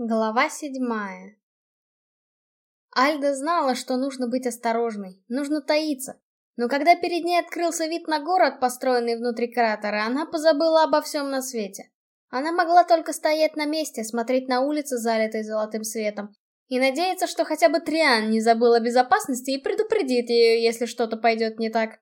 Глава седьмая Альда знала, что нужно быть осторожной, нужно таиться. Но когда перед ней открылся вид на город, построенный внутри кратера, она позабыла обо всем на свете. Она могла только стоять на месте, смотреть на улицы, залитой золотым светом, и надеяться, что хотя бы Триан не забыл о безопасности и предупредит ее, если что-то пойдет не так.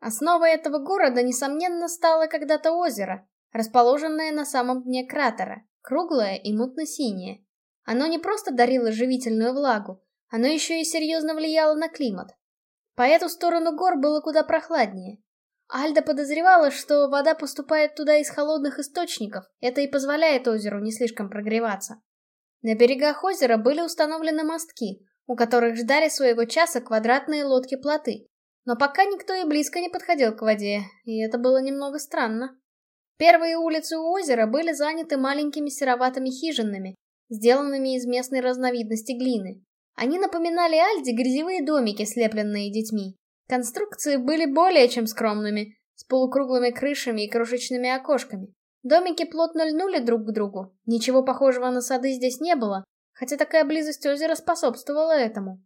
Основой этого города, несомненно, стало когда-то озеро, расположенное на самом дне кратера круглое и мутно-синее. Оно не просто дарило живительную влагу, оно еще и серьезно влияло на климат. По эту сторону гор было куда прохладнее. Альда подозревала, что вода поступает туда из холодных источников, это и позволяет озеру не слишком прогреваться. На берегах озера были установлены мостки, у которых ждали своего часа квадратные лодки-плоты. Но пока никто и близко не подходил к воде, и это было немного странно. Первые улицы у озера были заняты маленькими сероватыми хижинами, сделанными из местной разновидности глины. Они напоминали Альде грязевые домики, слепленные детьми. Конструкции были более чем скромными, с полукруглыми крышами и крошечными окошками. Домики плотно льнули друг к другу, ничего похожего на сады здесь не было, хотя такая близость озера способствовала этому.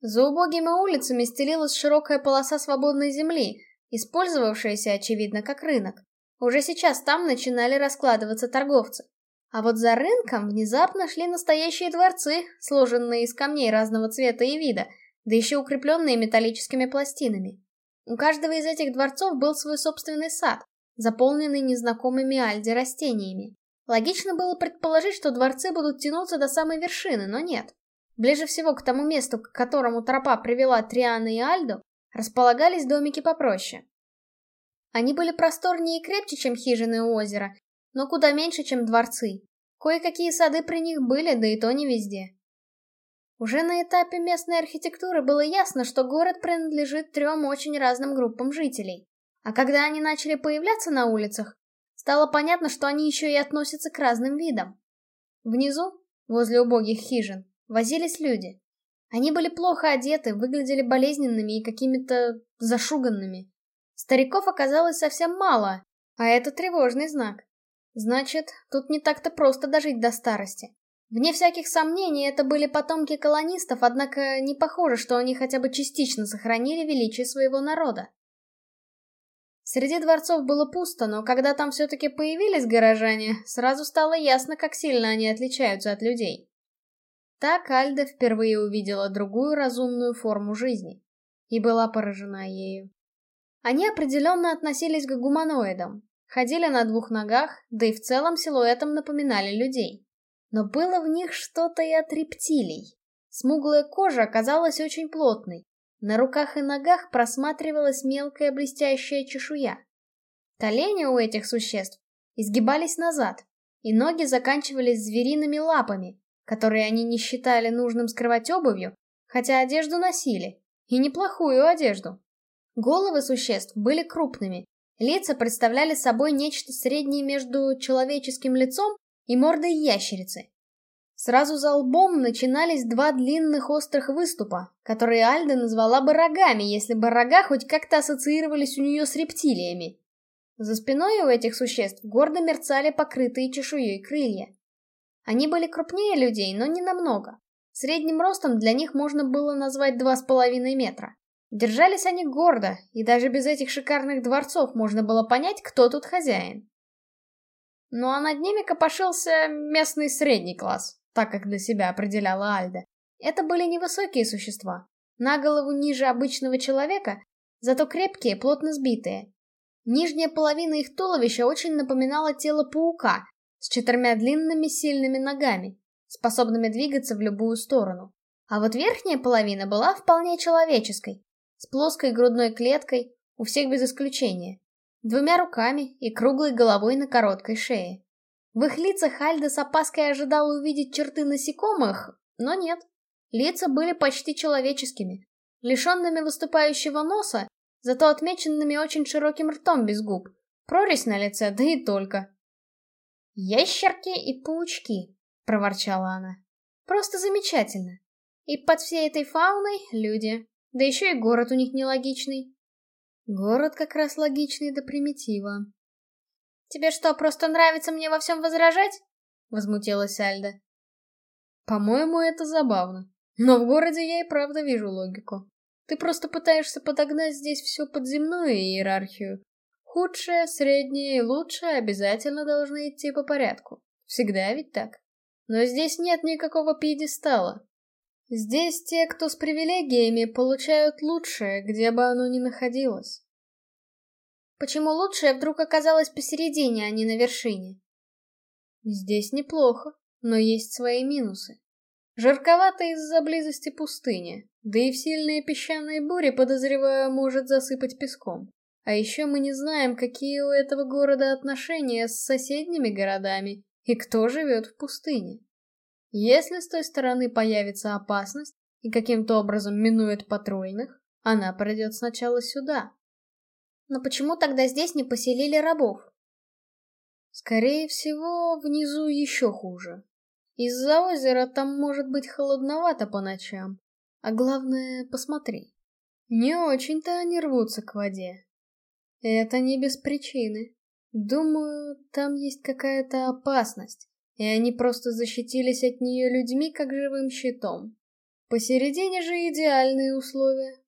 За убогими улицами стелилась широкая полоса свободной земли, использовавшаяся, очевидно, как рынок. Уже сейчас там начинали раскладываться торговцы. А вот за рынком внезапно шли настоящие дворцы, сложенные из камней разного цвета и вида, да еще укрепленные металлическими пластинами. У каждого из этих дворцов был свой собственный сад, заполненный незнакомыми Альде растениями. Логично было предположить, что дворцы будут тянуться до самой вершины, но нет. Ближе всего к тому месту, к которому тропа привела Триана и Альду, располагались домики попроще. Они были просторнее и крепче, чем хижины у озера, но куда меньше, чем дворцы. Кое-какие сады при них были, да и то не везде. Уже на этапе местной архитектуры было ясно, что город принадлежит трем очень разным группам жителей. А когда они начали появляться на улицах, стало понятно, что они еще и относятся к разным видам. Внизу, возле убогих хижин, возились люди. Они были плохо одеты, выглядели болезненными и какими-то зашуганными. Стариков оказалось совсем мало, а это тревожный знак. Значит, тут не так-то просто дожить до старости. Вне всяких сомнений, это были потомки колонистов, однако не похоже, что они хотя бы частично сохранили величие своего народа. Среди дворцов было пусто, но когда там все-таки появились горожане, сразу стало ясно, как сильно они отличаются от людей. Так Альда впервые увидела другую разумную форму жизни и была поражена ею. Они определенно относились к гуманоидам, ходили на двух ногах, да и в целом силуэтом напоминали людей. Но было в них что-то и от рептилий. Смуглая кожа оказалась очень плотной. На руках и ногах просматривалась мелкая блестящая чешуя. Колени у этих существ изгибались назад, и ноги заканчивались звериными лапами, которые они не считали нужным скрывать обувью, хотя одежду носили, и неплохую одежду. Головы существ были крупными, лица представляли собой нечто среднее между человеческим лицом и мордой ящерицы. Сразу за лбом начинались два длинных острых выступа, которые Альда назвала бы рогами, если бы рога хоть как-то ассоциировались у нее с рептилиями. За спиной у этих существ гордо мерцали покрытые чешуей крылья. Они были крупнее людей, но не намного. Средним ростом для них можно было назвать два с половиной метра. Держались они гордо, и даже без этих шикарных дворцов можно было понять, кто тут хозяин. Ну а над ними копошился местный средний класс, так как для себя определяла Альда. Это были невысокие существа, на голову ниже обычного человека, зато крепкие, плотно сбитые. Нижняя половина их туловища очень напоминала тело паука, с четырьмя длинными сильными ногами, способными двигаться в любую сторону. А вот верхняя половина была вполне человеческой, с плоской грудной клеткой, у всех без исключения, двумя руками и круглой головой на короткой шее. В их лицах Альда с опаской ожидала увидеть черты насекомых, но нет. Лица были почти человеческими, лишенными выступающего носа, зато отмеченными очень широким ртом без губ, прорезь на лице, да и только. «Ящерки и паучки», — проворчала она. «Просто замечательно. И под всей этой фауной — люди. Да еще и город у них нелогичный. Город как раз логичный до примитива. Тебе что, просто нравится мне во всем возражать? возмутилась Альда. По-моему, это забавно. Но в городе я и правда вижу логику. Ты просто пытаешься подогнать здесь всю подземную иерархию. Худшее, среднее и лучшее обязательно должны идти по порядку. Всегда ведь так. Но здесь нет никакого пьедестала. Здесь те, кто с привилегиями, получают лучшее, где бы оно ни находилось. Почему лучшее вдруг оказалось посередине, а не на вершине? Здесь неплохо, но есть свои минусы. Жарковато из-за близости пустыни, да и в сильные песчаные бури, подозреваю, может засыпать песком. А еще мы не знаем, какие у этого города отношения с соседними городами и кто живет в пустыне. Если с той стороны появится опасность и каким-то образом минует патрульных, она придет сначала сюда. Но почему тогда здесь не поселили рабов? Скорее всего, внизу еще хуже. Из-за озера там может быть холодновато по ночам. А главное, посмотри. Не очень-то они рвутся к воде. Это не без причины. Думаю, там есть какая-то опасность и они просто защитились от нее людьми, как живым щитом. Посередине же идеальные условия.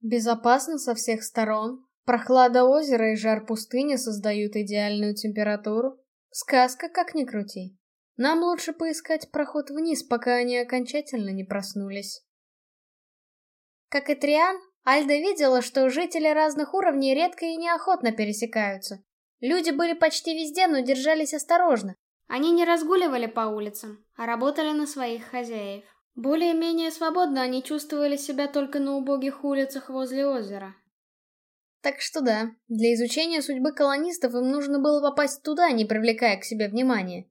Безопасно со всех сторон, прохлада озера и жар пустыни создают идеальную температуру. Сказка, как ни крути. Нам лучше поискать проход вниз, пока они окончательно не проснулись. Как и Триан, Альда видела, что жители разных уровней редко и неохотно пересекаются. Люди были почти везде, но держались осторожно, они не разгуливали по улицам, а работали на своих хозяев. Более-менее свободно они чувствовали себя только на убогих улицах возле озера. Так что да, для изучения судьбы колонистов им нужно было попасть туда, не привлекая к себе внимания.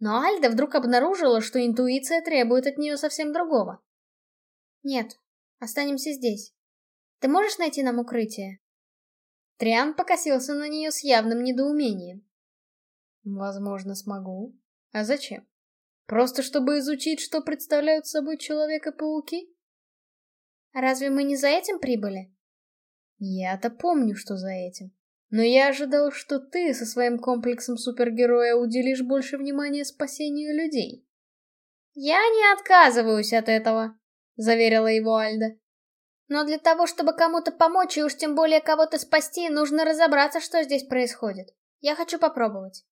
Но Альда вдруг обнаружила, что интуиция требует от нее совсем другого. «Нет, останемся здесь. Ты можешь найти нам укрытие?» Триан покосился на нее с явным недоумением. Возможно, смогу. А зачем? Просто чтобы изучить, что представляют собой Человека-пауки? Разве мы не за этим прибыли? Я-то помню, что за этим. Но я ожидал, что ты со своим комплексом супергероя уделишь больше внимания спасению людей. Я не отказываюсь от этого, заверила его Альда. Но для того, чтобы кому-то помочь и уж тем более кого-то спасти, нужно разобраться, что здесь происходит. Я хочу попробовать.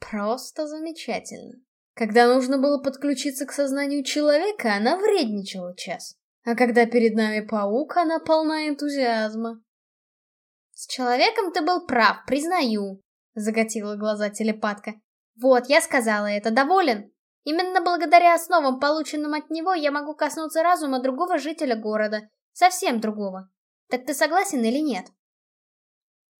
Просто замечательно. Когда нужно было подключиться к сознанию человека, она вредничала час. А когда перед нами паук, она полна энтузиазма. «С человеком ты был прав, признаю», — заготила глаза телепатка. «Вот, я сказала это, доволен? Именно благодаря основам, полученным от него, я могу коснуться разума другого жителя города. Совсем другого. Так ты согласен или нет?»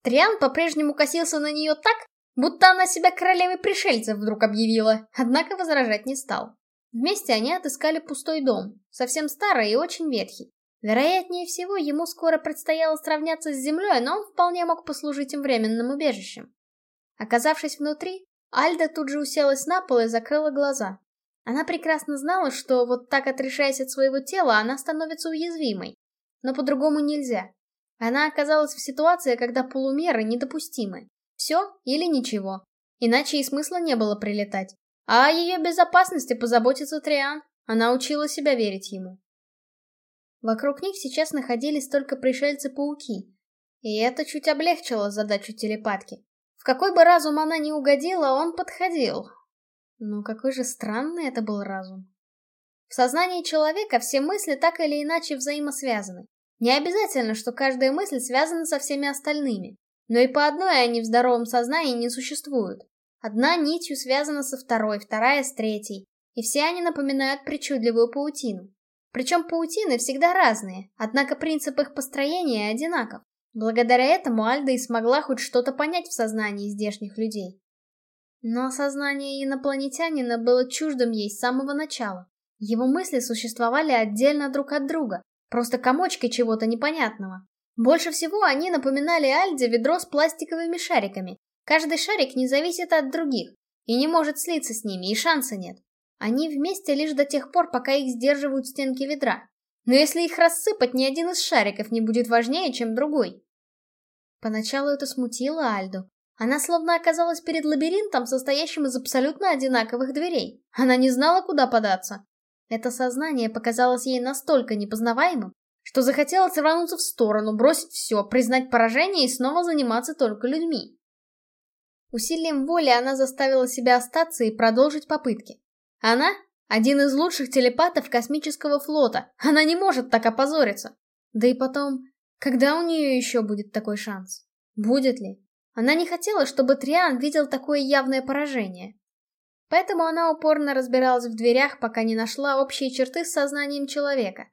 Триан по-прежнему косился на нее так, Будто она себя королевой пришельцев вдруг объявила, однако возражать не стал. Вместе они отыскали пустой дом, совсем старый и очень ветхий. Вероятнее всего, ему скоро предстояло сравняться с землей, но он вполне мог послужить им временным убежищем. Оказавшись внутри, Альда тут же уселась на пол и закрыла глаза. Она прекрасно знала, что вот так отрешаясь от своего тела, она становится уязвимой. Но по-другому нельзя. Она оказалась в ситуации, когда полумеры недопустимы. Все или ничего. Иначе и смысла не было прилетать. А о ее безопасности позаботится Триан. Она учила себя верить ему. Вокруг них сейчас находились только пришельцы-пауки. И это чуть облегчило задачу телепатки. В какой бы разум она ни угодила, он подходил. Но какой же странный это был разум. В сознании человека все мысли так или иначе взаимосвязаны. Не обязательно, что каждая мысль связана со всеми остальными. Но и по одной они в здоровом сознании не существуют. Одна нитью связана со второй, вторая с третьей, и все они напоминают причудливую паутину. Причем паутины всегда разные, однако принцип их построения одинаков. Благодаря этому Альда и смогла хоть что-то понять в сознании здешних людей. Но сознание инопланетянина было чуждым ей с самого начала. Его мысли существовали отдельно друг от друга, просто комочки чего-то непонятного. Больше всего они напоминали Альде ведро с пластиковыми шариками. Каждый шарик не зависит от других и не может слиться с ними, и шанса нет. Они вместе лишь до тех пор, пока их сдерживают стенки ведра. Но если их рассыпать, ни один из шариков не будет важнее, чем другой. Поначалу это смутило Альду. Она словно оказалась перед лабиринтом, состоящим из абсолютно одинаковых дверей. Она не знала, куда податься. Это сознание показалось ей настолько непознаваемым, что захотелось рвануться в сторону, бросить все, признать поражение и снова заниматься только людьми. Усилием воли она заставила себя остаться и продолжить попытки. Она — один из лучших телепатов космического флота, она не может так опозориться. Да и потом, когда у нее еще будет такой шанс? Будет ли? Она не хотела, чтобы Триан видел такое явное поражение. Поэтому она упорно разбиралась в дверях, пока не нашла общие черты с сознанием человека.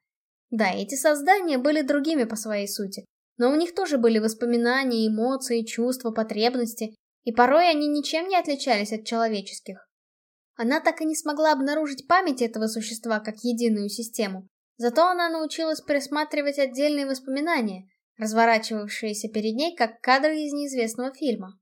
Да, эти создания были другими по своей сути, но у них тоже были воспоминания, эмоции, чувства, потребности, и порой они ничем не отличались от человеческих. Она так и не смогла обнаружить память этого существа как единую систему, зато она научилась присматривать отдельные воспоминания, разворачивавшиеся перед ней, как кадры из неизвестного фильма.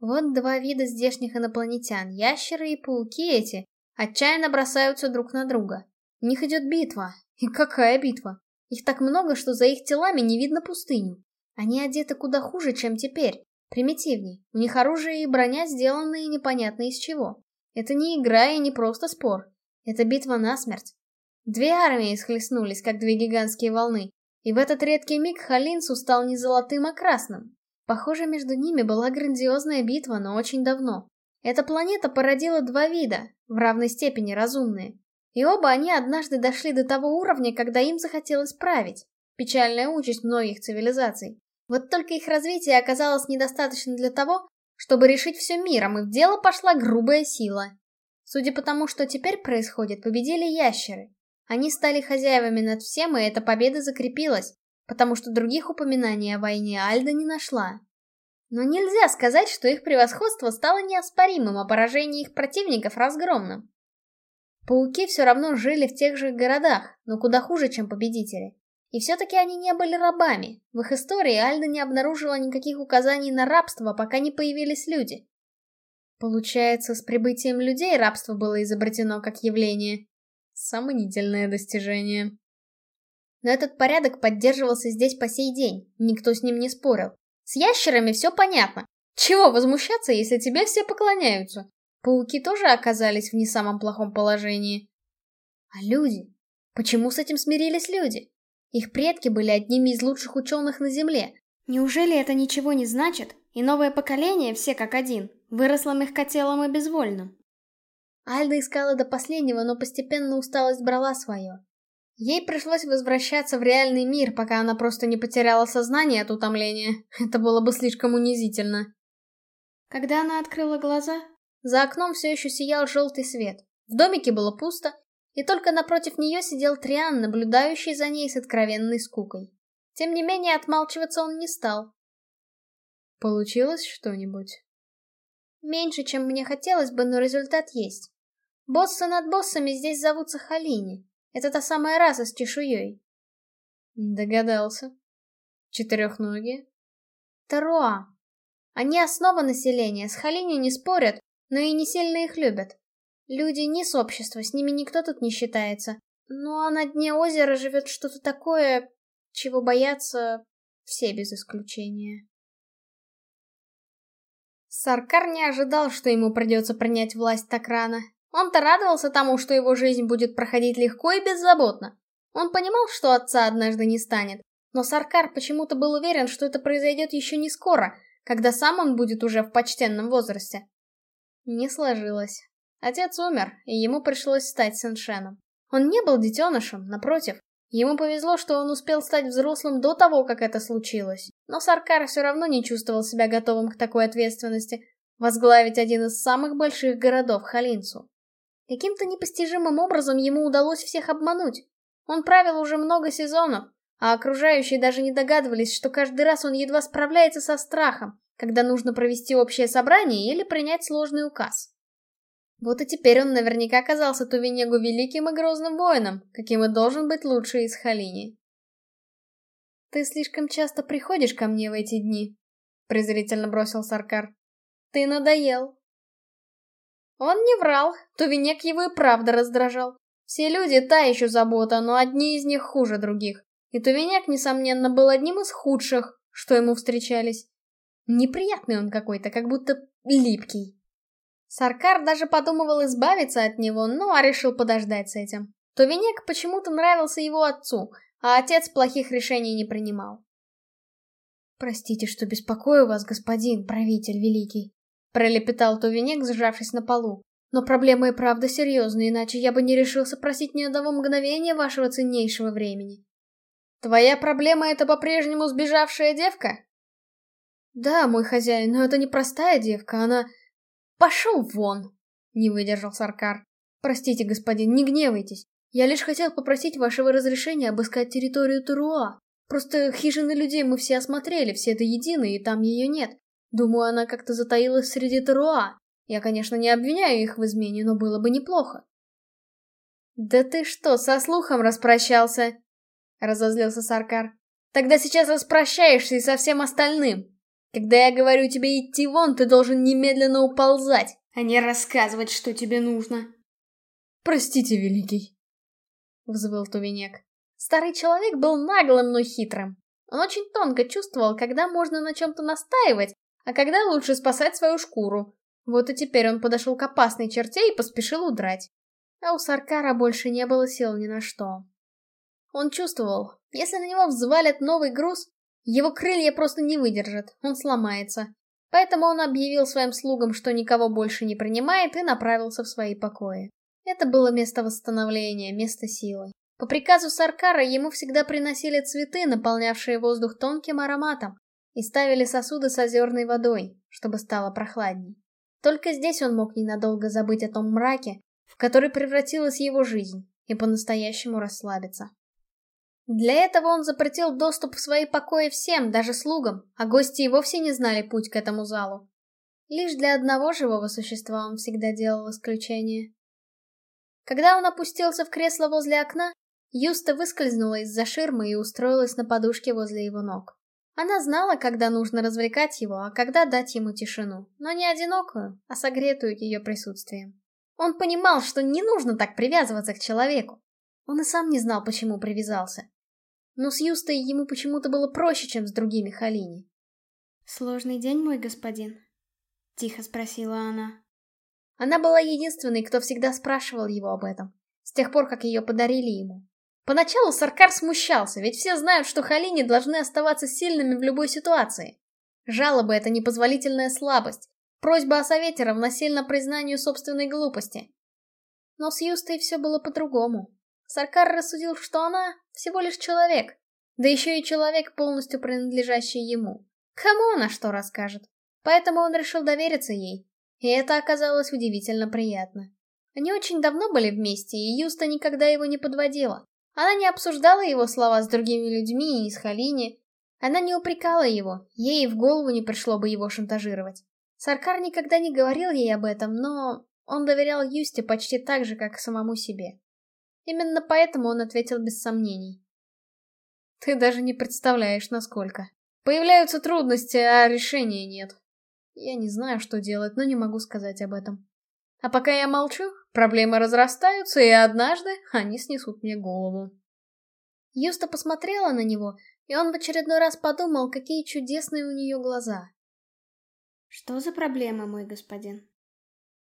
Вот два вида здешних инопланетян, ящеры и пауки эти, отчаянно бросаются друг на друга. У них идет битва. И какая битва? Их так много, что за их телами не видно пустыню. Они одеты куда хуже, чем теперь. Примитивней. У них оружие и броня сделаны непонятно из чего. Это не игра и не просто спор. Это битва насмерть. Две армии схлестнулись, как две гигантские волны, и в этот редкий миг Халинсу стал не золотым, а красным. Похоже, между ними была грандиозная битва, но очень давно. Эта планета породила два вида, в равной степени разумные. И оба они однажды дошли до того уровня, когда им захотелось править. Печальная участь многих цивилизаций. Вот только их развитие оказалось недостаточно для того, чтобы решить все миром, и в дело пошла грубая сила. Судя по тому, что теперь происходит, победили ящеры. Они стали хозяевами над всем, и эта победа закрепилась, потому что других упоминаний о войне Альда не нашла. Но нельзя сказать, что их превосходство стало неоспоримым, а поражение их противников разгромным. Пауки все равно жили в тех же городах, но куда хуже, чем победители. И все-таки они не были рабами. В их истории Альда не обнаружила никаких указаний на рабство, пока не появились люди. Получается, с прибытием людей рабство было изобретено как явление. Сомнительное достижение. Но этот порядок поддерживался здесь по сей день, никто с ним не спорил. С ящерами все понятно. Чего возмущаться, если тебе все поклоняются? Пауки тоже оказались в не самом плохом положении. А люди? Почему с этим смирились люди? Их предки были одними из лучших ученых на Земле. Неужели это ничего не значит, и новое поколение, все как один, выросло мягкотелым и безвольным? Альда искала до последнего, но постепенно усталость брала свое. Ей пришлось возвращаться в реальный мир, пока она просто не потеряла сознание от утомления. Это было бы слишком унизительно. Когда она открыла глаза, за окном все еще сиял желтый свет. В домике было пусто, и только напротив нее сидел Триан, наблюдающий за ней с откровенной скукой. Тем не менее, отмалчиваться он не стал. Получилось что-нибудь? Меньше, чем мне хотелось бы, но результат есть. Боссы над боссами здесь зовутся Халини. Это та самая раса с чешуей. Догадался. Четырехногие? Таруа. Они основа населения, с Халини не спорят, но и не сильно их любят. Люди не с общества, с ними никто тут не считается. Ну а на дне озера живет что-то такое, чего боятся все без исключения. Саркар не ожидал, что ему придется принять власть так рано. Он-то радовался тому, что его жизнь будет проходить легко и беззаботно. Он понимал, что отца однажды не станет, но Саркар почему-то был уверен, что это произойдет еще не скоро, когда сам он будет уже в почтенном возрасте. Не сложилось. Отец умер, и ему пришлось стать Сэншеном. Он не был детенышем, напротив. Ему повезло, что он успел стать взрослым до того, как это случилось. Но Саркар все равно не чувствовал себя готовым к такой ответственности — возглавить один из самых больших городов Халинсу. Каким-то непостижимым образом ему удалось всех обмануть. Он правил уже много сезонов, а окружающие даже не догадывались, что каждый раз он едва справляется со страхом, когда нужно провести общее собрание или принять сложный указ. Вот и теперь он наверняка оказался Тувенегу великим и грозным воином, каким и должен быть лучший из Халини. «Ты слишком часто приходишь ко мне в эти дни», — презрительно бросил Саркар. «Ты надоел». Он не врал, Тувенек его и правда раздражал. Все люди та еще забота, но одни из них хуже других. И Тувенек, несомненно, был одним из худших, что ему встречались. Неприятный он какой-то, как будто липкий. Саркар даже подумывал избавиться от него, но решил подождать с этим. Тувенек почему-то нравился его отцу, а отец плохих решений не принимал. «Простите, что беспокою вас, господин правитель великий», — пролепетал Тувенек, сжавшись на полу. «Но проблема и правда серьезная, иначе я бы не решился просить ни одного мгновения вашего ценнейшего времени». «Твоя проблема — это по-прежнему сбежавшая девка?» «Да, мой хозяин, но это не простая девка, она...» «Пошел вон!» — не выдержал Саркар. «Простите, господин, не гневайтесь. Я лишь хотел попросить вашего разрешения обыскать территорию Туруа. Просто хижины людей мы все осмотрели, все до единой, и там ее нет. Думаю, она как-то затаилась среди Туруа. Я, конечно, не обвиняю их в измене, но было бы неплохо. «Да ты что, со слухом распрощался?» — разозлился Саркар. «Тогда сейчас распрощаешься и со всем остальным. Когда я говорю тебе идти вон, ты должен немедленно уползать, а не рассказывать, что тебе нужно». «Простите, Великий», — взвыл Тувенек. Старый человек был наглым, но хитрым. Он очень тонко чувствовал, когда можно на чем-то настаивать, а когда лучше спасать свою шкуру. Вот и теперь он подошел к опасной черте и поспешил удрать. А у Саркара больше не было сил ни на что. Он чувствовал, если на него взвалят новый груз, его крылья просто не выдержат, он сломается. Поэтому он объявил своим слугам, что никого больше не принимает, и направился в свои покои. Это было место восстановления, место силы. По приказу Саркара ему всегда приносили цветы, наполнявшие воздух тонким ароматом, и ставили сосуды с озерной водой, чтобы стало прохладней. Только здесь он мог ненадолго забыть о том мраке, в который превратилась его жизнь, и по-настоящему расслабиться. Для этого он запретил доступ в свои покои всем, даже слугам, а гости и вовсе не знали путь к этому залу. Лишь для одного живого существа он всегда делал исключение. Когда он опустился в кресло возле окна, Юста выскользнула из-за ширмы и устроилась на подушке возле его ног. Она знала, когда нужно развлекать его, а когда дать ему тишину, но не одинокую, а согретую ее присутствием. Он понимал, что не нужно так привязываться к человеку. Он и сам не знал, почему привязался. Но с Юстой ему почему-то было проще, чем с другими Халини. «Сложный день, мой господин?» — тихо спросила она. Она была единственной, кто всегда спрашивал его об этом, с тех пор, как ее подарили ему. Поначалу Саркар смущался, ведь все знают, что Халини должны оставаться сильными в любой ситуации. Жалобы — это непозволительная слабость, просьба о совете равносильно признанию собственной глупости. Но с Юстой все было по-другому. Саркар рассудил, что она всего лишь человек, да еще и человек, полностью принадлежащий ему. Кому она что расскажет? Поэтому он решил довериться ей, и это оказалось удивительно приятно. Они очень давно были вместе, и Юста никогда его не подводила. Она не обсуждала его слова с другими людьми и с Халини. Она не упрекала его, ей в голову не пришло бы его шантажировать. Саркар никогда не говорил ей об этом, но он доверял Юсте почти так же, как самому себе. Именно поэтому он ответил без сомнений. Ты даже не представляешь, насколько. Появляются трудности, а решения нет. Я не знаю, что делать, но не могу сказать об этом. А пока я молчу, проблемы разрастаются, и однажды они снесут мне голову. Юста посмотрела на него, и он в очередной раз подумал, какие чудесные у нее глаза. Что за проблема, мой господин?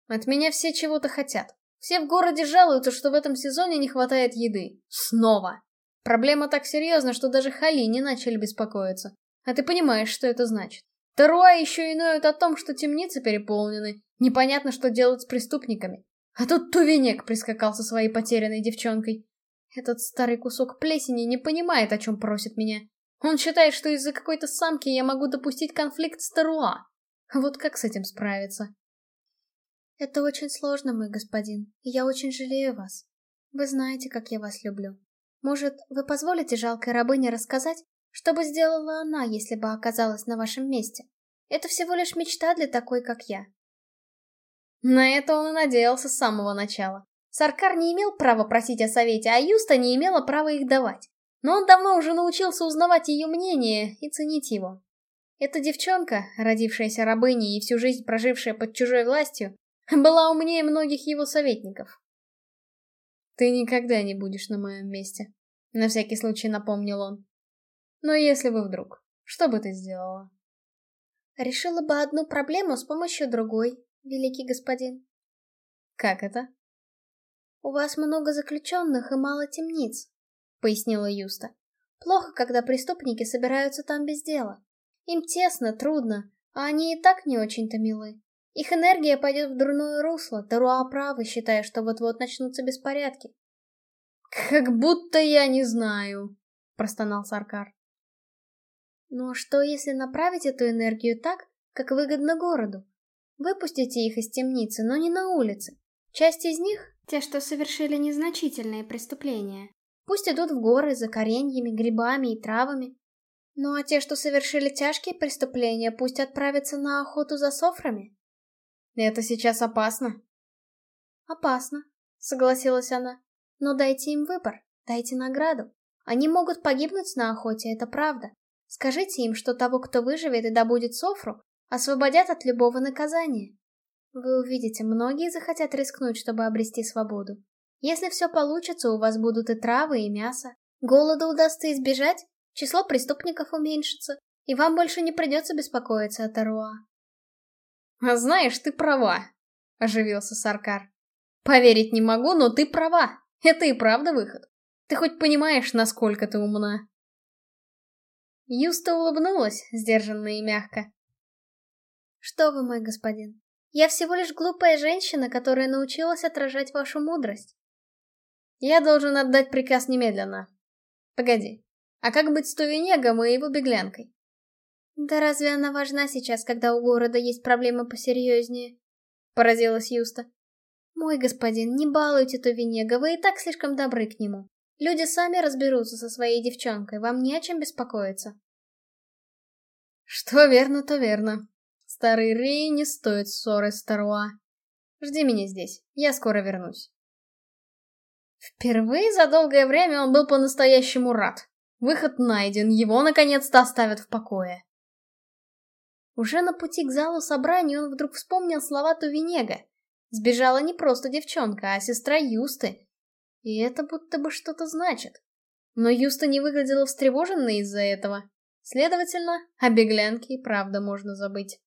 От меня все чего-то хотят. Все в городе жалуются, что в этом сезоне не хватает еды. Снова. Проблема так серьезна, что даже Хали не начали беспокоиться. А ты понимаешь, что это значит. Таруа еще и ноют о том, что темницы переполнены. Непонятно, что делать с преступниками. А тут Тувенек прискакал со своей потерянной девчонкой. Этот старый кусок плесени не понимает, о чем просит меня. Он считает, что из-за какой-то самки я могу допустить конфликт с Таруа. Вот как с этим справиться? Это очень сложно, мой господин, и я очень жалею вас. Вы знаете, как я вас люблю. Может, вы позволите жалкой рабыне рассказать, что бы сделала она, если бы оказалась на вашем месте? Это всего лишь мечта для такой, как я. На это он и надеялся с самого начала. Саркар не имел права просить о совете, а Юста не имела права их давать. Но он давно уже научился узнавать ее мнение и ценить его. Эта девчонка, родившаяся рабыней и всю жизнь прожившая под чужой властью, была умнее многих его советников. «Ты никогда не будешь на моем месте», — на всякий случай напомнил он. Но если бы вдруг, что бы ты сделала? Решила бы одну проблему с помощью другой, великий господин. Как это? У вас много заключенных и мало темниц, пояснила Юста. Плохо, когда преступники собираются там без дела. Им тесно, трудно, а они и так не очень-то милы. Их энергия пойдет в дурное русло, Таруа правы, считая, что вот-вот начнутся беспорядки. «Как будто я не знаю», — простонал Саркар. «Ну а что, если направить эту энергию так, как выгодно городу? Выпустите их из темницы, но не на улице. Часть из них — те, что совершили незначительные преступления. Пусть идут в горы за кореньями, грибами и травами. Ну а те, что совершили тяжкие преступления, пусть отправятся на охоту за софрами. Это сейчас опасно. Опасно, согласилась она. Но дайте им выбор, дайте награду. Они могут погибнуть на охоте, это правда. Скажите им, что того, кто выживет и добудет софру, освободят от любого наказания. Вы увидите, многие захотят рискнуть, чтобы обрести свободу. Если все получится, у вас будут и травы, и мясо. Голода удастся избежать, число преступников уменьшится, и вам больше не придется беспокоиться о Таруа. «А знаешь, ты права», — оживился Саркар. «Поверить не могу, но ты права. Это и правда выход. Ты хоть понимаешь, насколько ты умна?» Юста улыбнулась, сдержанно и мягко. «Что вы, мой господин, я всего лишь глупая женщина, которая научилась отражать вашу мудрость». «Я должен отдать приказ немедленно. Погоди, а как быть с Тувенегом и его беглянкой? «Да разве она важна сейчас, когда у города есть проблемы посерьезнее?» Поразилась Юста. «Мой господин, не балуйте Тувенега, вы и так слишком добры к нему. Люди сами разберутся со своей девчонкой, вам не о чем беспокоиться». «Что верно, то верно. Старый Рей не стоит ссоры с Таруа. Жди меня здесь, я скоро вернусь». Впервые за долгое время он был по-настоящему рад. Выход найден, его наконец-то оставят в покое. Уже на пути к залу собрания он вдруг вспомнил слова Тувенега. Сбежала не просто девчонка, а сестра Юсты. И это будто бы что-то значит. Но Юста не выглядела встревоженной из-за этого. Следовательно, о беглянке и правда можно забыть.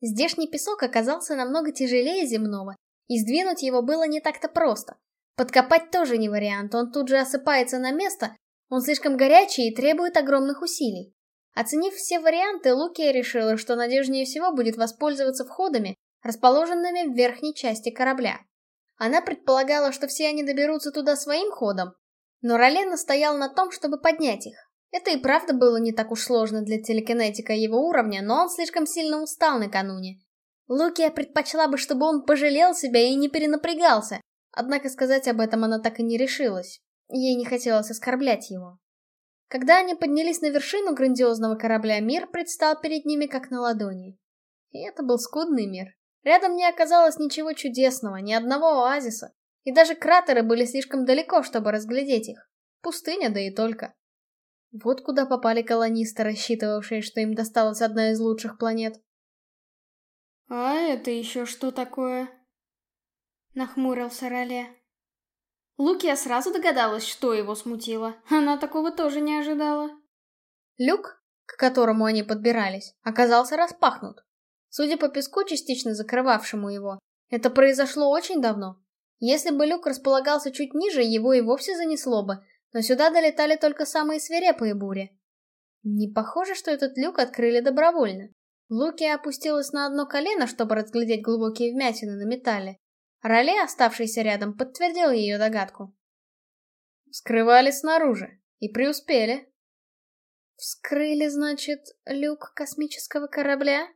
Здешний песок оказался намного тяжелее земного, и сдвинуть его было не так-то просто. Подкопать тоже не вариант, он тут же осыпается на место, он слишком горячий и требует огромных усилий. Оценив все варианты, Лукия решила, что надежнее всего будет воспользоваться входами, расположенными в верхней части корабля. Она предполагала, что все они доберутся туда своим ходом, но Ролен настоял на том, чтобы поднять их. Это и правда было не так уж сложно для телекинетика его уровня, но он слишком сильно устал накануне. Лукия предпочла бы, чтобы он пожалел себя и не перенапрягался, однако сказать об этом она так и не решилась. Ей не хотелось оскорблять его. Когда они поднялись на вершину грандиозного корабля, мир предстал перед ними как на ладони. И это был скудный мир. Рядом не оказалось ничего чудесного, ни одного оазиса. И даже кратеры были слишком далеко, чтобы разглядеть их. Пустыня, да и только. Вот куда попали колонисты, рассчитывавшие, что им досталась одна из лучших планет. «А это еще что такое?» Нахмурился Роле. Лукия сразу догадалась, что его смутило. Она такого тоже не ожидала. Люк, к которому они подбирались, оказался распахнут. Судя по песку, частично закрывавшему его, это произошло очень давно. Если бы люк располагался чуть ниже, его и вовсе занесло бы, но сюда долетали только самые свирепые бури. Не похоже, что этот люк открыли добровольно. Лукия опустилась на одно колено, чтобы разглядеть глубокие вмятины на металле, Роле, оставшийся рядом, подтвердил ее догадку. Скрывали снаружи. И преуспели. Вскрыли, значит, люк космического корабля?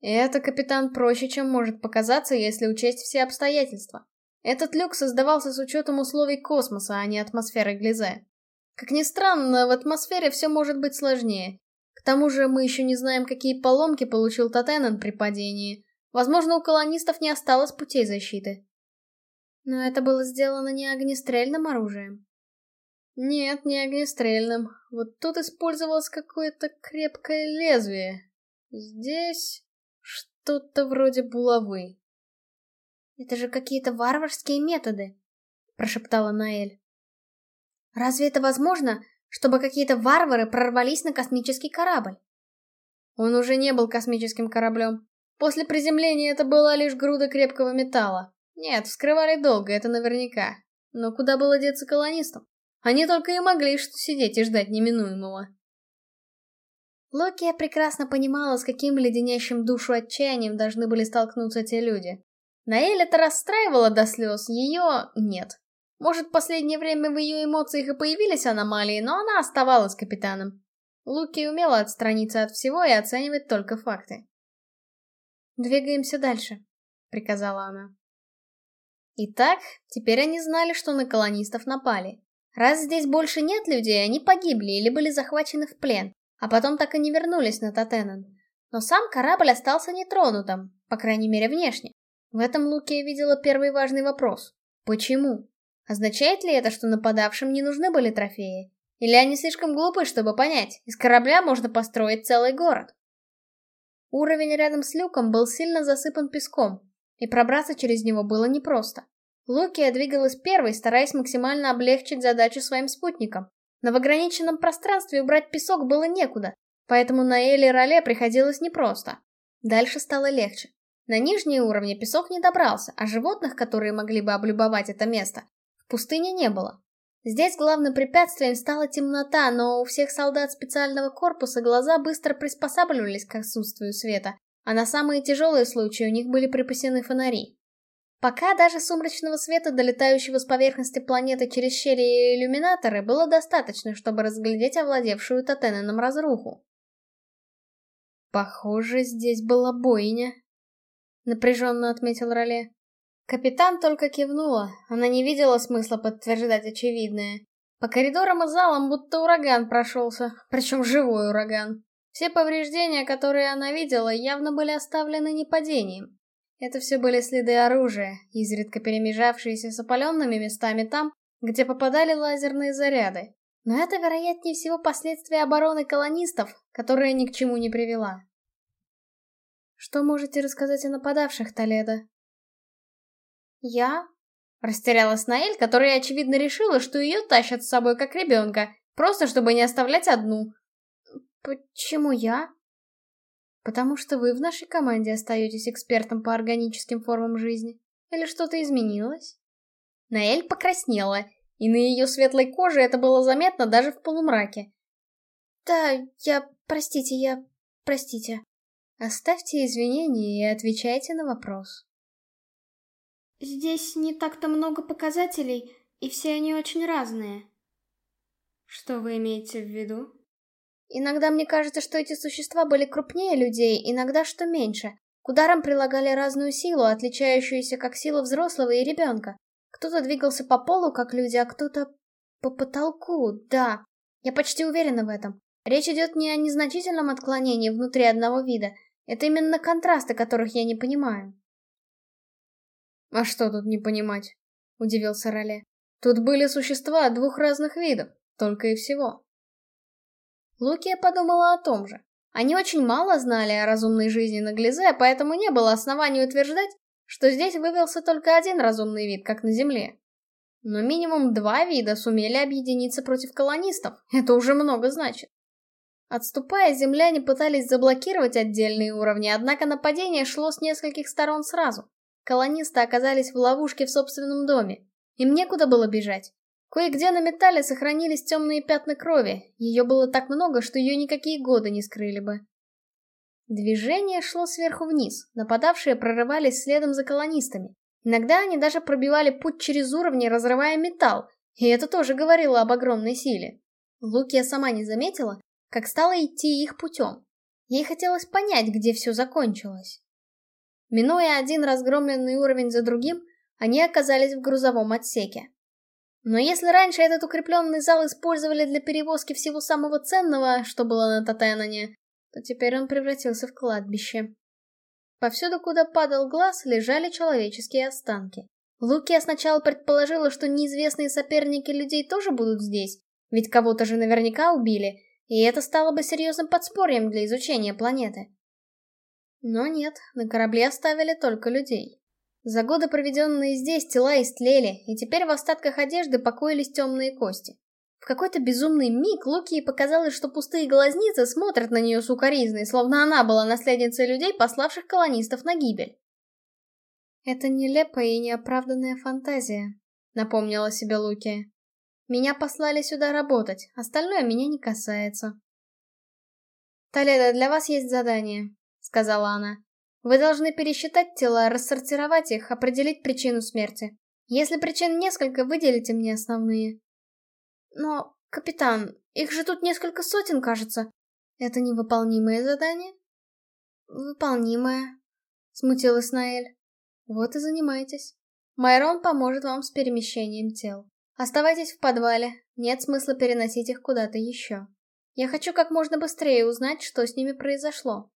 Это, капитан, проще, чем может показаться, если учесть все обстоятельства. Этот люк создавался с учетом условий космоса, а не атмосферы Глизе. Как ни странно, в атмосфере все может быть сложнее. К тому же мы еще не знаем, какие поломки получил Татенен при падении, Возможно, у колонистов не осталось путей защиты. Но это было сделано не огнестрельным оружием. Нет, не огнестрельным. Вот тут использовалось какое-то крепкое лезвие. Здесь что-то вроде булавы. Это же какие-то варварские методы, прошептала Наэль. Разве это возможно, чтобы какие-то варвары прорвались на космический корабль. Он уже не был космическим кораблем. После приземления это была лишь груда крепкого металла. Нет, вскрывали долго, это наверняка. Но куда было деться колонистам? Они только и могли что сидеть и ждать неминуемого. Локия прекрасно понимала, с каким леденящим душу отчаянием должны были столкнуться те люди. Наэль это расстраивало до слез, ее нет. Может, в последнее время в ее эмоциях и появились аномалии, но она оставалась капитаном. Луки умела отстраниться от всего и оценивать только факты. «Двигаемся дальше», — приказала она. Итак, теперь они знали, что на колонистов напали. Раз здесь больше нет людей, они погибли или были захвачены в плен, а потом так и не вернулись на Татенен. Но сам корабль остался нетронутым, по крайней мере внешне. В этом Луке видела первый важный вопрос. Почему? Означает ли это, что нападавшим не нужны были трофеи? Или они слишком глупы, чтобы понять, из корабля можно построить целый город? Уровень рядом с люком был сильно засыпан песком, и пробраться через него было непросто. Лукия двигалась первой, стараясь максимально облегчить задачу своим спутникам. Но в ограниченном пространстве убрать песок было некуда, поэтому на Эле Роле приходилось непросто. Дальше стало легче. На нижние уровни песок не добрался, а животных, которые могли бы облюбовать это место, в пустыне не было. Здесь главным препятствием стала темнота, но у всех солдат специального корпуса глаза быстро приспосабливались к отсутствию света, а на самые тяжелые случаи у них были припасены фонари. Пока даже сумрачного света, долетающего с поверхности планеты через щели и иллюминаторы, было достаточно, чтобы разглядеть овладевшую Татенаном разруху. «Похоже, здесь была бойня», — напряженно отметил Роле. Капитан только кивнула, она не видела смысла подтверждать очевидное. По коридорам и залам будто ураган прошелся, причем живой ураган. Все повреждения, которые она видела, явно были оставлены не падением. Это все были следы оружия, изредка перемежавшиеся с опаленными местами там, где попадали лазерные заряды. Но это, вероятнее всего, последствия обороны колонистов, которая ни к чему не привела. Что можете рассказать о нападавших, Толедо? «Я?» Растерялась Наэль, которая, очевидно, решила, что ее тащат с собой как ребенка, просто чтобы не оставлять одну. «Почему я?» «Потому что вы в нашей команде остаетесь экспертом по органическим формам жизни. Или что-то изменилось?» Наэль покраснела, и на ее светлой коже это было заметно даже в полумраке. «Да, я... простите, я... простите». Оставьте извинения и отвечайте на вопрос. Здесь не так-то много показателей, и все они очень разные. Что вы имеете в виду? Иногда мне кажется, что эти существа были крупнее людей, иногда что меньше. К ударам прилагали разную силу, отличающуюся как сила взрослого и ребенка. Кто-то двигался по полу, как люди, а кто-то по потолку, да. Я почти уверена в этом. Речь идет не о незначительном отклонении внутри одного вида. Это именно контрасты, которых я не понимаю. «А что тут не понимать?» — удивился Роле. «Тут были существа двух разных видов, только и всего». Лукия подумала о том же. Они очень мало знали о разумной жизни на Глизе, поэтому не было оснований утверждать, что здесь вывелся только один разумный вид, как на Земле. Но минимум два вида сумели объединиться против колонистов, это уже много значит. Отступая, земляне пытались заблокировать отдельные уровни, однако нападение шло с нескольких сторон сразу. Колонисты оказались в ловушке в собственном доме. Им некуда было бежать. Кое-где на металле сохранились темные пятна крови. Ее было так много, что ее никакие годы не скрыли бы. Движение шло сверху вниз. Нападавшие прорывались следом за колонистами. Иногда они даже пробивали путь через уровни, разрывая металл. И это тоже говорило об огромной силе. Лукия сама не заметила, как стала идти их путем. Ей хотелось понять, где все закончилось. Минуя один разгромленный уровень за другим, они оказались в грузовом отсеке. Но если раньше этот укрепленный зал использовали для перевозки всего самого ценного, что было на Татеноне, то теперь он превратился в кладбище. Повсюду, куда падал глаз, лежали человеческие останки. Лукия сначала предположила, что неизвестные соперники людей тоже будут здесь, ведь кого-то же наверняка убили, и это стало бы серьезным подспорьем для изучения планеты. Но нет, на корабле оставили только людей. За годы, проведенные здесь, тела истлели, и теперь в остатках одежды покоились темные кости. В какой-то безумный миг Лукии показалось, что пустые глазницы смотрят на нее сукоризной, словно она была наследницей людей, пославших колонистов на гибель. «Это нелепая и неоправданная фантазия», — напомнила себе Лукия. «Меня послали сюда работать, остальное меня не касается». «Толедо, для вас есть задание», — сказала она. «Вы должны пересчитать тела, рассортировать их, определить причину смерти. Если причин несколько, выделите мне основные». Но, капитан, их же тут несколько сотен, кажется. Это невыполнимое задание? Выполнимое, смутилась Наэль. Вот и занимайтесь. Майрон поможет вам с перемещением тел. Оставайтесь в подвале, нет смысла переносить их куда-то еще. Я хочу как можно быстрее узнать, что с ними произошло.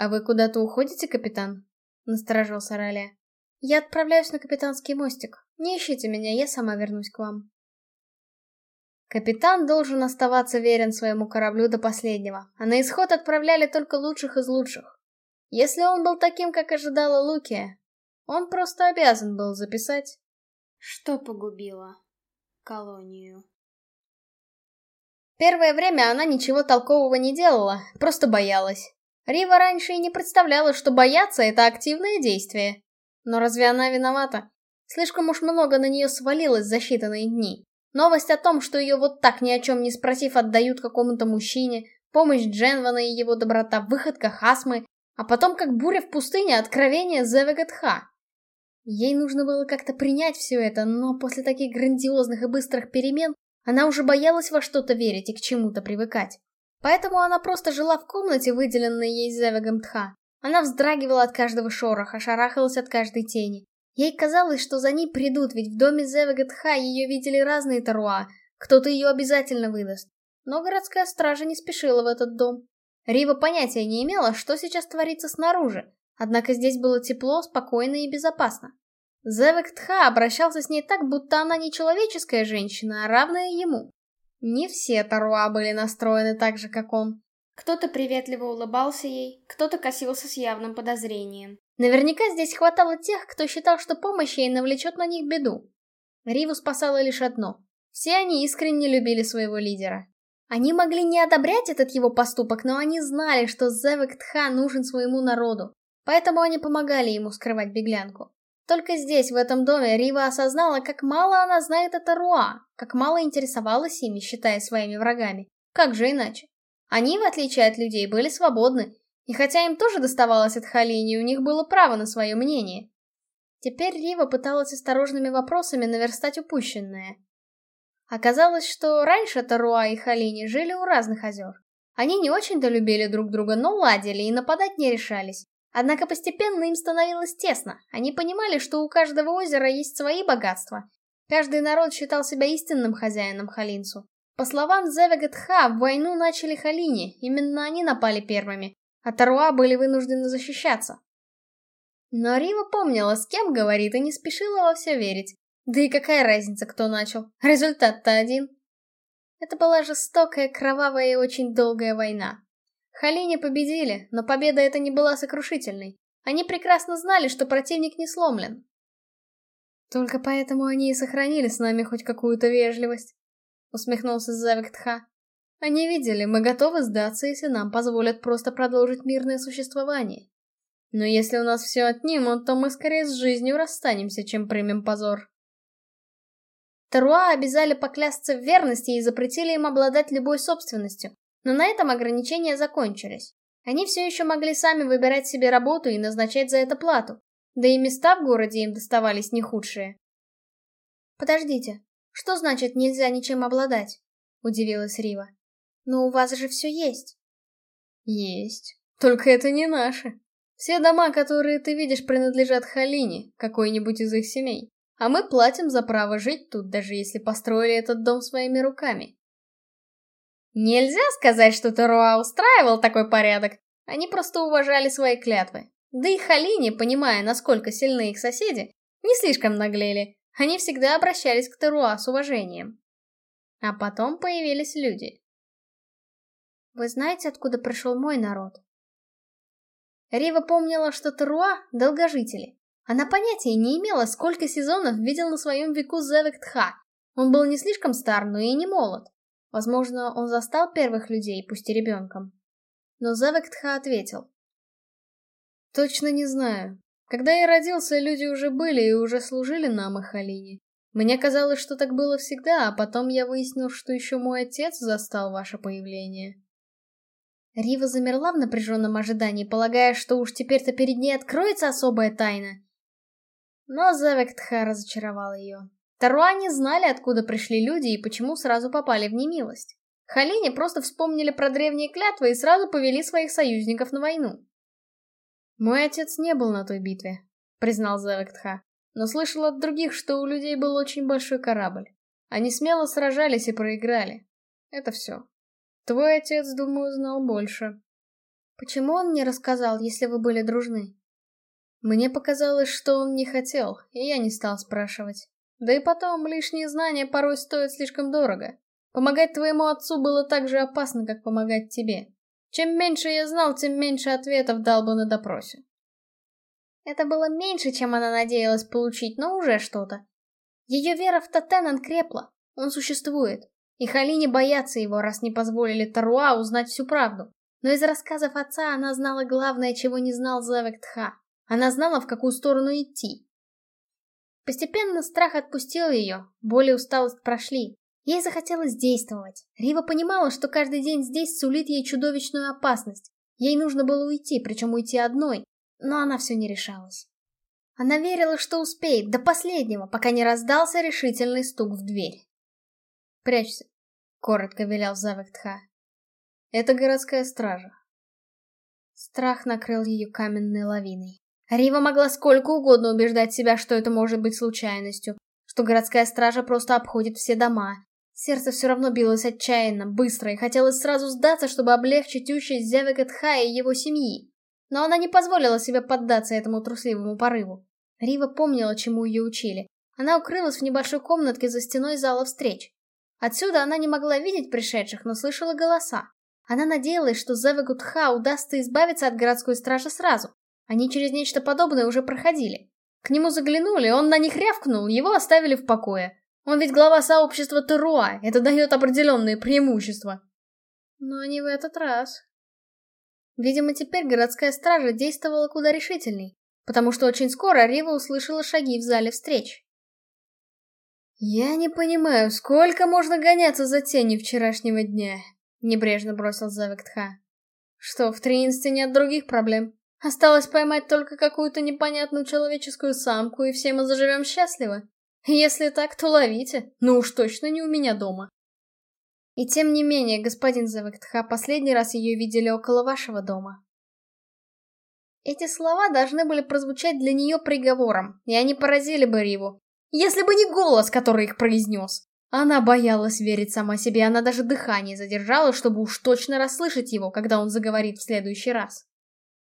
«А вы куда-то уходите, капитан?» — насторожился Роле. «Я отправляюсь на капитанский мостик. Не ищите меня, я сама вернусь к вам». Капитан должен оставаться верен своему кораблю до последнего, а на исход отправляли только лучших из лучших. Если он был таким, как ожидала Лукия, он просто обязан был записать, что погубило колонию. Первое время она ничего толкового не делала, просто боялась. Рива раньше и не представляла, что бояться — это активное действие. Но разве она виновата? Слишком уж много на нее свалилось за считанные дни. Новость о том, что ее вот так ни о чем не спросив отдают какому-то мужчине, помощь Дженвана и его доброта в выходках Асмы, а потом как буря в пустыне откровение Зевегатха. Ей нужно было как-то принять все это, но после таких грандиозных и быстрых перемен она уже боялась во что-то верить и к чему-то привыкать. Поэтому она просто жила в комнате, выделенной ей Зевегом Тха. Она вздрагивала от каждого шороха, шарахалась от каждой тени. Ей казалось, что за ней придут, ведь в доме Зевагатха ее видели разные Таруа, кто-то ее обязательно выдаст. Но городская стража не спешила в этот дом. Рива понятия не имела, что сейчас творится снаружи, однако здесь было тепло, спокойно и безопасно. Зевектха обращался с ней так, будто она не человеческая женщина, а равная ему. Не все Таруа были настроены так же, как он. Кто-то приветливо улыбался ей, кто-то косился с явным подозрением. Наверняка здесь хватало тех, кто считал, что помощь ей навлечет на них беду. Риву спасало лишь одно. Все они искренне любили своего лидера. Они могли не одобрять этот его поступок, но они знали, что Зевек Тха нужен своему народу. Поэтому они помогали ему скрывать беглянку. Только здесь, в этом доме, Рива осознала, как мало она знает о Таруа, как мало интересовалась ими, считая своими врагами. Как же иначе? Они, в отличие от людей, были свободны, и хотя им тоже доставалось от Халини, у них было право на свое мнение. Теперь Рива пыталась осторожными вопросами наверстать упущенное. Оказалось, что раньше Таруа и Халини жили у разных озер. Они не очень-то любили друг друга, но ладили и нападать не решались. Однако постепенно им становилось тесно. Они понимали, что у каждого озера есть свои богатства. Каждый народ считал себя истинным хозяином Халинцу. По словам Зевегатха, в войну начали Халини, именно они напали первыми, а Таруа были вынуждены защищаться. Но Рива помнила, с кем говорит, и не спешила во все верить. Да и какая разница, кто начал? Результат-то один. Это была жестокая, кровавая и очень долгая война. Халини победили, но победа эта не была сокрушительной. Они прекрасно знали, что противник не сломлен. Только поэтому они и сохранили с нами хоть какую-то вежливость, усмехнулся Завиктха. Они видели, мы готовы сдаться, если нам позволят просто продолжить мирное существование. Но если у нас все отнимут, то мы скорее с жизнью расстанемся, чем примем позор. Таруа обязали поклясться в верности и запретили им обладать любой собственностью, но на этом ограничения закончились. Они все еще могли сами выбирать себе работу и назначать за это плату, да и места в городе им доставались не худшие. «Подождите, что значит нельзя ничем обладать?» — удивилась Рива. Но у вас же все есть. Есть. Только это не наше. Все дома, которые ты видишь, принадлежат Халине, какой-нибудь из их семей. А мы платим за право жить тут, даже если построили этот дом своими руками. Нельзя сказать, что Таруа устраивал такой порядок. Они просто уважали свои клятвы. Да и Халине, понимая, насколько сильны их соседи, не слишком наглели. Они всегда обращались к Таруа с уважением. А потом появились люди. Вы знаете, откуда пришел мой народ? Рива помнила, что Таруа — долгожители. Она понятия не имела, сколько сезонов видел на своем веку Зевек Тха. Он был не слишком стар, но и не молод. Возможно, он застал первых людей, пусть и ребенком. Но Завектха ответил. Точно не знаю. Когда я родился, люди уже были и уже служили нам и Халине. Мне казалось, что так было всегда, а потом я выяснил, что еще мой отец застал ваше появление. Рива замерла в напряженном ожидании, полагая, что уж теперь-то перед ней откроется особая тайна. Но Завектха разочаровал ее. Таруане знали, откуда пришли люди и почему сразу попали в немилость. Халине просто вспомнили про древние клятвы и сразу повели своих союзников на войну. «Мой отец не был на той битве», — признал Завектха, «но слышал от других, что у людей был очень большой корабль. Они смело сражались и проиграли. Это все. Твой отец, думаю, знал больше». «Почему он не рассказал, если вы были дружны?» Мне показалось, что он не хотел, и я не стал спрашивать. Да и потом, лишние знания порой стоят слишком дорого. Помогать твоему отцу было так же опасно, как помогать тебе. Чем меньше я знал, тем меньше ответов дал бы на допросе. Это было меньше, чем она надеялась получить, но уже что-то. Ее вера в Татенан крепла, он существует. И Халине боятся его, раз не позволили Таруа узнать всю правду. Но из рассказов отца она знала главное, чего не знал Завек Тха. Она знала, в какую сторону идти. Постепенно страх отпустил ее, боль и усталость прошли. Ей захотелось действовать. Рива понимала, что каждый день здесь сулит ей чудовищную опасность. Ей нужно было уйти, причем уйти одной, но она все не решалась. Она верила, что успеет, до последнего, пока не раздался решительный стук в дверь. «Прячься», — коротко велел Завектха. «Это городская стража». Страх накрыл ее каменной лавиной. Рива могла сколько угодно убеждать себя, что это может быть случайностью, что городская стража просто обходит все дома. Сердце все равно билось отчаянно, быстро, и хотелось сразу сдаться, чтобы облегчить участь Зявика Тха и его семьи. Но она не позволила себе поддаться этому трусливому порыву. Рива помнила, чему ее учили. Она укрылась в небольшой комнатке за стеной зала встреч. Отсюда она не могла видеть пришедших, но слышала голоса. Она надеялась, что Зевегу Тха удастся избавиться от городской стражи сразу. Они через нечто подобное уже проходили. К нему заглянули, он на них рявкнул, его оставили в покое. Он ведь глава сообщества Теруа, это дает определенные преимущества. Но не в этот раз. Видимо, теперь городская стража действовала куда решительней, потому что очень скоро Рива услышала шаги в зале встреч. «Я не понимаю, сколько можно гоняться за тенью вчерашнего дня?» — небрежно бросил Завектха. «Что, в Триинсте нет других проблем?» Осталось поймать только какую-то непонятную человеческую самку, и все мы заживем счастливо. Если так, то ловите, но уж точно не у меня дома. И тем не менее, господин Завектха, последний раз ее видели около вашего дома. Эти слова должны были прозвучать для нее приговором, и они поразили бы Риву. Если бы не голос, который их произнес. Она боялась верить сама себе, она даже дыхание задержала, чтобы уж точно расслышать его, когда он заговорит в следующий раз.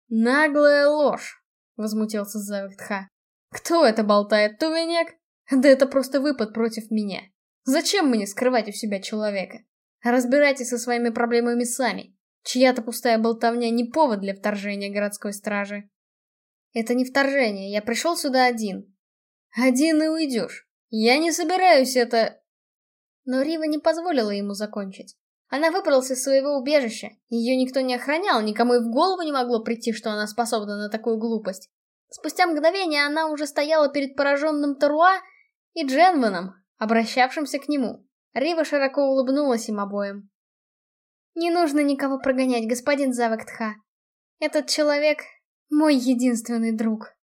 «Наглая ложь!» — возмутился Завектха. «Кто это болтает, Тувенек? Да это просто выпад против меня. Зачем мне скрывать у себя человека? Разбирайтесь со своими проблемами сами. Чья-то пустая болтовня не повод для вторжения городской стражи. Это не вторжение, я пришел сюда один. Один и уйдешь. Я не собираюсь это... Но Рива не позволила ему закончить. Она выбралась из своего убежища. Ее никто не охранял, никому и в голову не могло прийти, что она способна на такую глупость. Спустя мгновение она уже стояла перед пораженным Таруа и Дженваном, обращавшимся к нему. Рива широко улыбнулась им обоим. «Не нужно никого прогонять, господин Завектха. Этот человек — мой единственный друг».